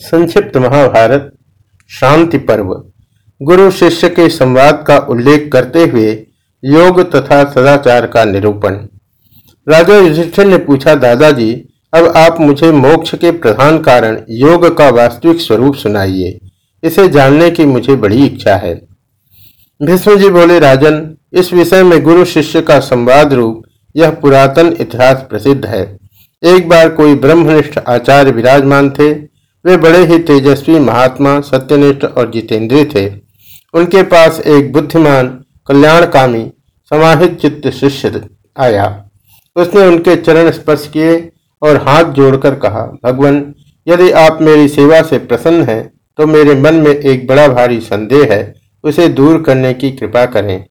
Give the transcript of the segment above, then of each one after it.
संक्षिप्त महाभारत, शांति पर्व। गुरु शिष्य के संवाद का उल्लेख करते हुए योग तथा सदाचार का निरूपण। राजा युधिष्ठिर ने पूछा, दादाजी, अब आप मुझे मोक्ष के प्रधान कारण योग का वास्तविक स्वरूप सुनाइए। इसे जानने की मुझे बड़ी इच्छा है। भीष्म जी बोले, राजन, इस विषय में गुरु शिष्य का संवाद रूप यह पुरातन इतिहास प्रसिद्ध है। एक बार कोई ब्रह्मनिष्ठ आचार्य विराजमान थे वे बड़े ही तेजस्वी महात्मा सत्यनिष्ठ और जितेंद्रिय थे। उनके पास एक बुद्धिमान, कल्याणकामी, समाहित चित्त शिष्य आया। उसने उनके चरण स्पर्श किए और हाथ जोड़कर कहा, भगवान, यदि आप मेरी सेवा से प्रसन्न हैं तो मेरे मन में एक बड़ा भारी संदेह है। उसे दूर करने की कृपा करें।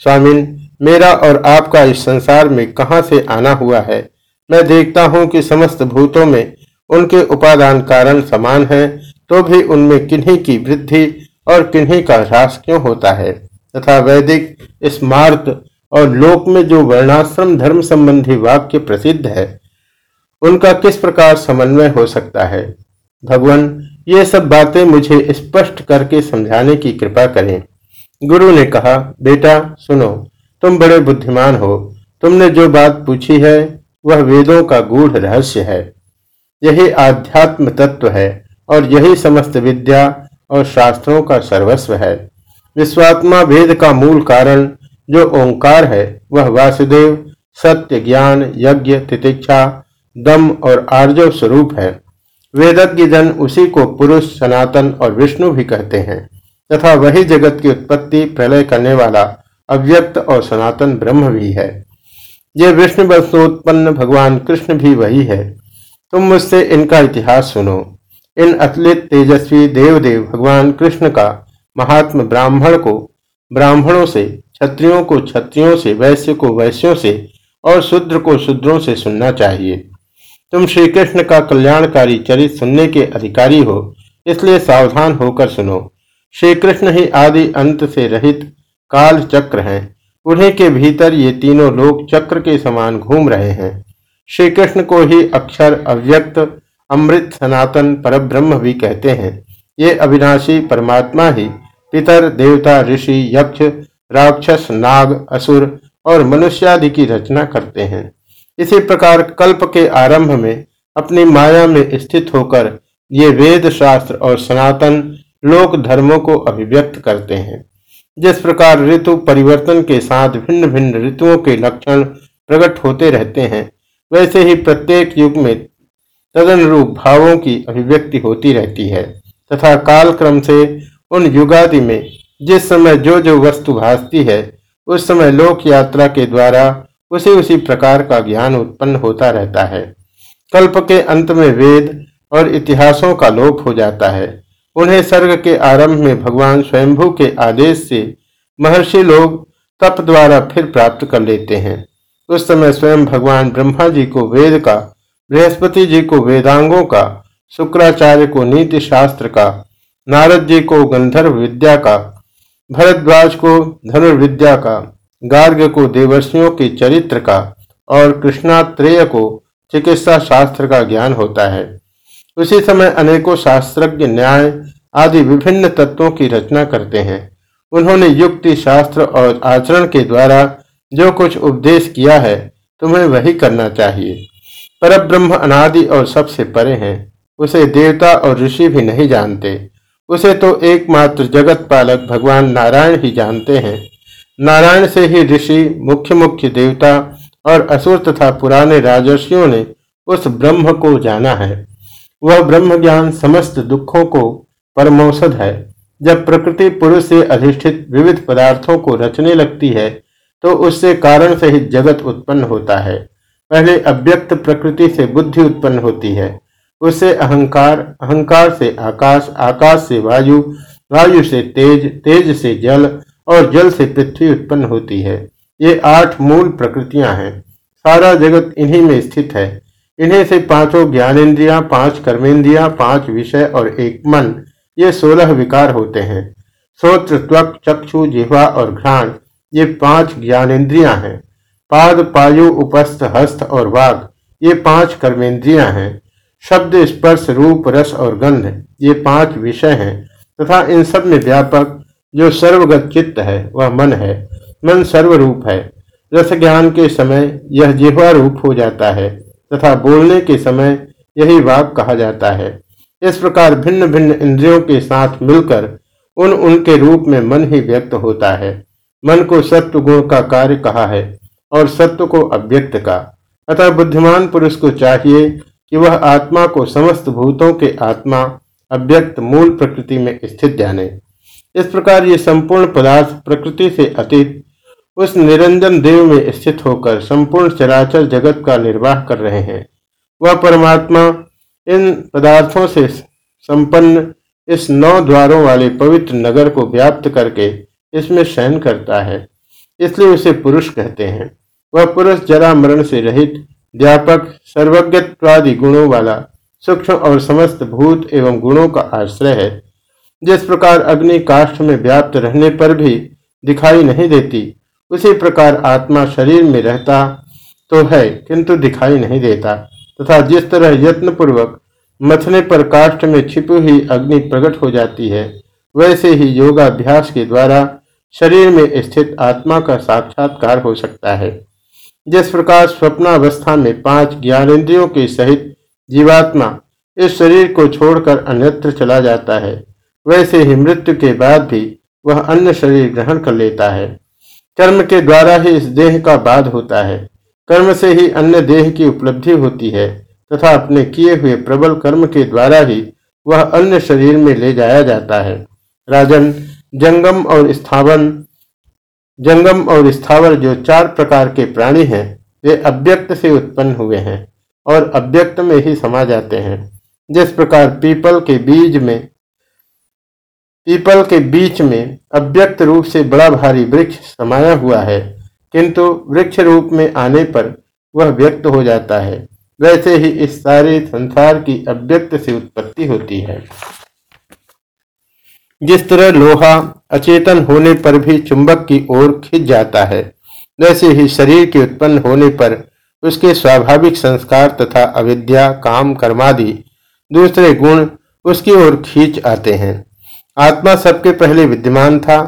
स्वामिन, मेरा और आपका इस संसार में कहाँ से आना हुआ है? मैं देखता हूँ कि समस्त भूतों में उनके उपादान कारण समान है तो भी उनमें किन्हीं की वृद्धि और किन्हीं का ह्रास क्यों होता है? तथा वैदिक स्मार्त और लोक में जो वर्णाश्रम धर्म संबंधी वाक्य प्रसिद्ध है, उनका किस प्रकार समन्वय हो सकता है? भगवान, ये सब बातें मुझे स्पष्ट करके समझाने की कृपा करें। गुरु ने कहा, बेटा, सुनो, तुम बड़े बुद्धिमान हो। तुमने जो बात पूछी है, वह वेदों का गूढ़ रहस्य है। यही आध्यात्म तत्व है और यही समस्त विद्या और शास्त्रों का सर्वस्व है। विश्वात्मा वेद का मूल कारण जो ओंकार है, वह वासुदेव, सत्य ज्ञान, यज्ञ, तितिक्षा, दम और आर्जव स्वरूप है। वेदज्ञ जन उसी को पुरुष, सनातन और विष्णु भी कहते हैं, तथा वही जगत की उत्पत्ति, प्रलय करने वाला अव्यक्त और सनातन ब्रह्म भी है। ये विष्णु वंशोत्पन्न भगवान कृष्ण भी वही है। तुम मुझसे इनका इतिहास सुनो। इन अतलित तेजस्वी देवदेव भगवान कृष्ण का महात्म ब्राह्मण को, ब्राह्मणों से, क्षत्रियों को क्षत्रियों से, वैश्य को वैश्यों से और शूद्र को शूद्रों से सुनना चाहिए। तुम श्री कृष्ण का कल्याणकारी चरित सुनने के अधिकारी हो, इसलिए सावधान होकर सुनो। श्री कृष्ण ही आदि अंत से रहित काल चक्र हैं। उन्हीं के भीतर ये तीनों लोग चक्र के समान घूम रहे हैं। श्री कृष्ण को ही अक्षर अव्यक्त, अमृत सनातन परब्रह्म भी कहते हैं। ये अविनाशी परमात्मा ही पितर, देवता, ऋषि, यक्ष, राक्षस, नाग, असुर और मनुष्यादि की रचना करते हैं। इसी प्रकार कल्प के आरंभ में अपनी माया में स्थित होकर ये वेद शास्त्र और सनातन लोक धर्मों को अभिव्यक्त करते हैं। जिस प्रकार ऋतु परिवर्तन के साथ भिन्न भिन्न ऋतुओं के लक्षण प्रकट होते रहते हैं वैसे ही प्रत्येक युग में तदनुरूप भावों की अभिव्यक्ति होती रहती है, तथा काल क्रम से उन युगादि में जिस समय जो जो वस्तु भासती है, उस समय लोक यात्रा के द्वारा उसी उसी प्रकार का ज्ञान उत्पन्न होता रहता है। कल्प के अंत में वेद और इतिहासों का लोप हो जाता है। उन्हें सर्ग के आरंभ में भगवान स्वयंभू के आदेश से महर्षि लोग तप द्वारा फिर प्राप्त कर लेते हैं। उस समय स्वयं भगवान ब्रह्मा जी को वेद का, बृहस्पति जी को वेदांगों का, शुक्राचार्य को नीति शास्त्र का, नारद जी को गंधर्व विद्या का, भरद्वाज को धनुर्विद्या का, गार्ग को देवर्षियों के चरित्र का और कृष्णात्रेय को चिकित्सा शास्त्र का ज्ञान होता है। उसी समय अनेकों शास्त्रज्ञ, न्याय आदि विभिन्न तत्वों की रचना करते हैं। उन्होंने युक्ति शास्त्र और आचरण के द्वारा जो कुछ उपदेश किया है, तुम्हें वही करना चाहिए। पर ब्रह्म अनादि और सबसे परे हैं, उसे देवता और ऋषि भी नहीं जानते। उसे तो एकमात्र जगत पालक भगवान नारायण ही जानते हैं। नारायण से ही ऋषि, मुख्य मुख्य देवता और असुर तथा पुराने राजर्षियों ने उस ब्रह्म को जाना है। वह ब्रह्म ज्ञान समस्त दुखों को परमौषध है। जब प्रकृति पुरुष से अधिष्ठित विविध पदार्थों को रचने लगती है तो उससे कारण सहित जगत उत्पन्न होता है। पहले अव्यक्त प्रकृति से बुद्धि उत्पन्न होती है। उससे अहंकार अहंकार से आकाश आकाश से वायु वायु से तेज तेज से जल और जल से पृथ्वी उत्पन्न होती है। ये आठ मूल प्रकृतियाँ हैं। सारा जगत इन्हीं में स्थित है। इन्हीं से पाँचों ज्ञानेन्द्रिया, पाँच कर्मेंद्रिया पाँच विषय और एक मन, ये सोलह विकार होते हैं। श्रोत्र त्वक, चक्षु, जिह्वा और घ्राण ये पाँच ज्ञानेन्द्रियाँ हैं। पाद, पायु, उपस्थ, हस्त और वाग, ये पाँच कर्मेंद्रियाँ हैं। शब्द, स्पर्श, रूप, रस और गंध, ये पाँच विषय हैं। तथा इन सब में व्यापक जो सर्वगत चित्त है, वह मन है। मन सर्वरूप है। रस ज्ञान के समय यह जिह्वा रूप हो जाता है, तथा बोलने के समय यही वाक कहा जाता है। इस प्रकार भिन्न भिन्न इंद्रियों के साथ मिलकर उन उनके रूप में मन ही व्यक्त होता है। मन को सत्व गुण का कार्य कहा है और सत्व को अव्यक्त का। अतः बुद्धिमान पुरुष को चाहिए कि वह आत्मा को समस्त भूतों के आत्मा, अव्यक्त मूल प्रकृति में स्थित जाने। इस प्रकार ये संपूर्ण पदार्थ प्रकृति से अतीत, उस निरंजन देव में स्थित होकर संपूर्ण चराचर जगत का निर्वाह कर रहे हैं। वह परमात्मा इन पदार्थों से संपन्न इस नौ द्वारों वाले पवित्र नगर को व्याप्त करके इसमें शयन करता है। इसलिए उसे पुरुष कहते हैं। वह पुरुष जरा मरण से रहित, व्यापक, सर्वज्ञत्वादि गुणों वाला, सूक्ष्म और समस्त भूत एवं गुणों का आश्रय है। जिस प्रकार अग्नि काष्ठ में व्याप्त रहने पर भी दिखाई नहीं देती, उसी प्रकार आत्मा शरीर में रहता तो है, किंतु दिखाई नहीं देता। तथा जिस तरह यत्न पूर्वक मथने पर काष्ठ में छिपी हुई अग्नि प्रकट हो जाती है, वैसे ही योगाभ्यास के द्वारा शरीर में स्थित आत्मा का साक्षात्कार हो सकता है। जिस प्रकार स्वप्नावस्था में पाँच ज्ञानेन्द्रियों के सहित जीवात्मा इस शरीर को छोड़कर अन्यत्र चला जाता है, वैसे ही मृत्यु के बाद भी वह अन्य शरीर ग्रहण कर लेता है। कर्म के द्वारा ही इस देह का बाध होता है। कर्म से ही अन्य देह की उपलब्धि होती है, तथा अपने किए हुए प्रबल कर्म के द्वारा ही वह अन्य शरीर में ले जाया जाता है। राजन जंगम और स्थावन। जंगम और स्थावर जो चार प्रकार के प्राणी हैं, वे अव्यक्त से उत्पन्न हुए हैं और अव्यक्त में ही समा जाते हैं। जिस प्रकार पीपल के बीज में पीपल के बीच में अव्यक्त रूप से बड़ा भारी वृक्ष समाया हुआ है, किंतु वृक्ष रूप में आने पर वह व्यक्त हो जाता है। वैसे ही इस सारे संसार की अव्यक्त से उत्पत्ति होती है। जिस तरह लोहा अचेतन होने पर भी चुंबक की ओर खिंच जाता है, वैसे ही शरीर के उत्पन्न होने पर उसके स्वाभाविक संस्कार तथा अविद्या, काम, कर्मादि दूसरे गुण उसकी ओर खींच आते हैं। आत्मा सबके पहले विद्यमान था,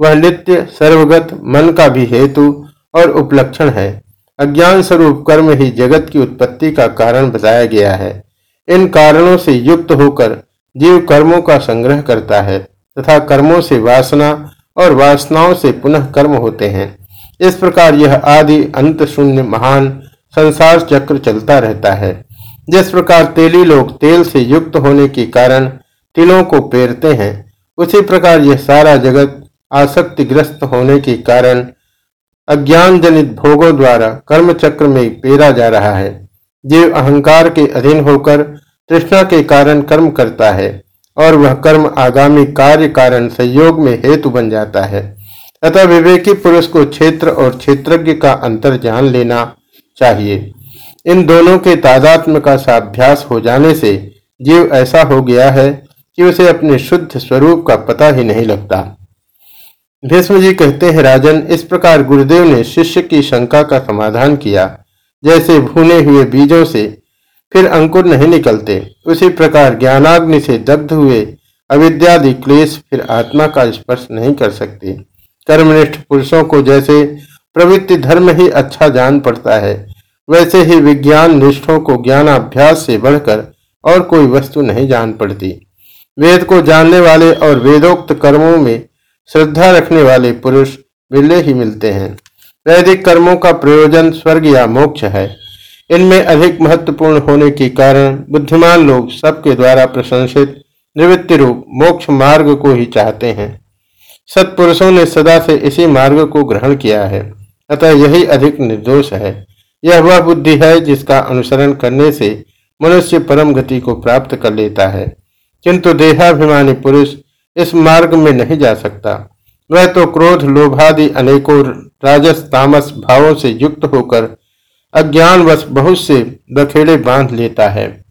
वह नित्य, सर्वगत, मन का भी हेतु और उपलक्षण है। अज्ञान स्वरूप कर्म ही जगत की उत्पत्ति का कारण बताया गया है। इन कारणों से युक्त होकर जीव कर्मों का संग्रह करता है तथा कर्मों से वासना और वासनाओं से पुनः कर्म होते हैं। इस प्रकार यह आदि अंत शून्य महान संसार चक्र चलता रहता है। जिस प्रकार तेली लोग तेल से युक्त होने के कारण तिलों को पेरते हैं, उसी प्रकार यह सारा जगत आसक्तिग्रस्त होने के कारण अज्ञान जनित भोगों द्वारा कर्म चक्र में पेरा जा रहा है। जीव अहंकार के अधीन होकर तृष्णा के कारण कर्म करता है और वह कर्म आगामी कार्य कारण संयोग में हेतु बन जाता है। अतः विवेकी पुरुष को क्षेत्र और क्षेत्रज्ञ का अंतर जान लेना चाहिए। इन दोनों के तादात्म का साभ्यास हो जाने से जीव ऐसा हो गया है कि उसे अपने शुद्ध स्वरूप का पता ही नहीं लगता। भीष्म जी कहते हैं, राजन, इस प्रकार गुरुदेव ने शिष्य की शंका का समाधान किया। जैसे भूने हुए बीजों से फिर अंकुर नहीं निकलते। उसी प्रकार ज्ञानाग्नि से दग्ध हुए अविद्यादि क्लेश फिर आत्मा का स्पर्श नहीं कर सकते। कर्मनिष्ठ पुरुषों को जैसे प्रवृत्ति धर्म ही अच्छा जान पड़ता है, वैसे ही विज्ञान निष्ठों को ज्ञानाभ्यास से बढ़कर और कोई वस्तु नहीं जान पड़ती। वेद को जानने वाले और वेदोक्त कर्मों में श्रद्धा रखने वाले पुरुष मिलने ही मिलते हैं। वैदिक कर्मों का प्रयोजन स्वर्ग या मोक्ष है। इनमें अधिक महत्वपूर्ण होने के कारण बुद्धिमान लोग सबके द्वारा प्रशंसित निवृत्ति रूप मोक्ष मार्ग को ही चाहते हैं। सत्पुरुषों ने सदा से इसी मार्ग को ग्रहण किया है। अतः यही अधिक निर्दोष है। यह वह बुद्धि है जिसका अनुसरण करने से मनुष्य परम गति को प्राप्त कर लेता है। किंतु देहाभिमानी पुरुष इस मार्ग में नहीं जा सकता। वह तो क्रोध, लोभादि अनेकों राजस, तामस भावों से युक्त होकर अज्ञानवश बहुत से बखेड़े बाँध लेता है।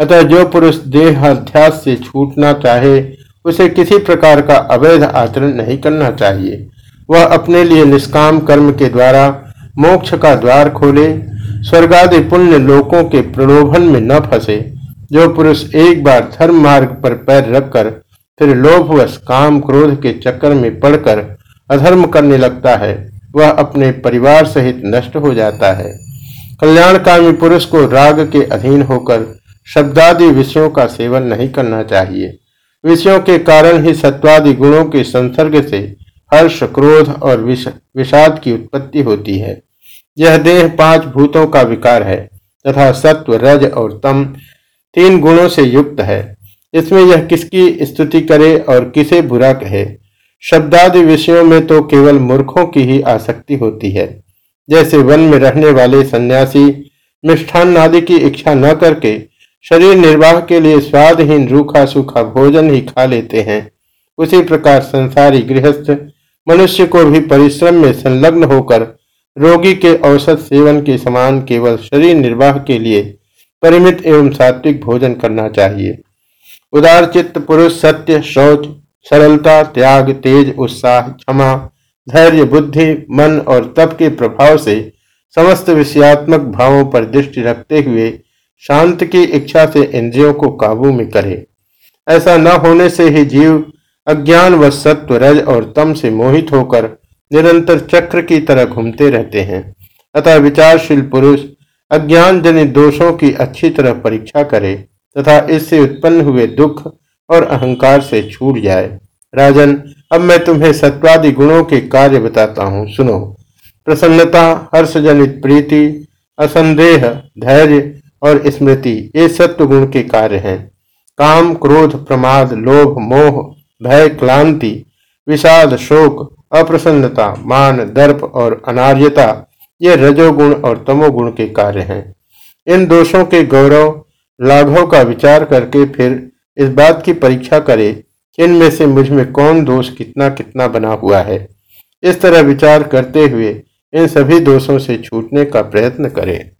अतः जो पुरुष देहाध्यास से छूटना चाहे, उसे किसी प्रकार का अवैध आचरण नहीं करना चाहिए। वह अपने लिए निष्काम कर्म के द्वारा मोक्ष का द्वार खोले, स्वर्गादि पुण्य लोकों के प्रलोभन में न फंसे। जो पुरुष एक बार धर्म मार्ग पर पैर रखकर, फिर लोभवश काम क्रोध के चक्कर में पड़कर अधर्म करने लगता है, वह अपने परिवार सहित नष्ट हो जाता है। कल्याणकामी पुरुष को राग के अधीन होकर शब्दादि विषयों का सेवन नहीं करना चाहिए। विषयों के कारण ही सत्वादि गुणों के संसर्ग से हर्ष क्रोध और विष, विषाद की उत्पत्ति होती है। यह देह पाँच भूतों का विकार है तथा सत्व रज और तम तीन गुणों से युक्त है। इसमें यह किसकी स्तुति करे और किसे बुरा कहे? शब्दादि विषयों में तो केवल मूर्खों की ही आसक्ति होती है। जैसे वन में रहने वाले सन्यासी, मिष्ठान आदि की इच्छा न करके शरीर निर्वाह के लिए स्वादहीन, रूखा, सूखा भोजन ही खा लेते हैं। उसी प्रकार संसारी गृहस्थ मनुष्य को भी परिश्रम में संलग्न होकर रोगी के औसत सेवन के समान केवल शरीर निर्वाह के लिए परिमित एवं सात्विक भोजन करना चाहिए। उदार चित्त पुरुष, सत्य, शौच, सरलता, त्याग, तेज, उत्साह, क्षमा धैर्य, बुद्धि, मन और तप के प्रभाव से समस्त विषयात्मक भावों पर दृष्टि रखते हुए शांत की इच्छा से इंद्रियों को काबू में करे। ऐसा न होने से ही जीव अज्ञान व सत्व, रज और तम से मोहित होकर निरंतर चक्र की तरह घूमते रहते हैं। अतः विचारशील पुरुष अज्ञान जनित दोषों की अच्छी तरह परीक्षा करे तथा इससे उत्पन्न हुए दुख और अहंकार से छूट जाए। राजन, अब मैं तुम्हें सत्वादि गुणों के कार्य बताता हूँ। सुनो। प्रसन्नता, हर्षजनित प्रीति, असंदेह, धैर्य और स्मृति, ये सत्व गुण के कार्य हैं। काम, क्रोध, प्रमाद, लोभ, मोह, भय, क्लांति, विषाद, शोक, अप्रसन्नता, मान, दर्प और अनार्यता, ये रजोगुण और तमोगुण के कार्य हैं। इन दोषों के गौरव, लाघव का विचार करके फिर इस बात की परीक्षा करे इनमें से मुझमें कौन दोष कितना कितना बना हुआ है? इस तरह विचार करते हुए इन सभी दोषों से छूटने का प्रयत्न करें।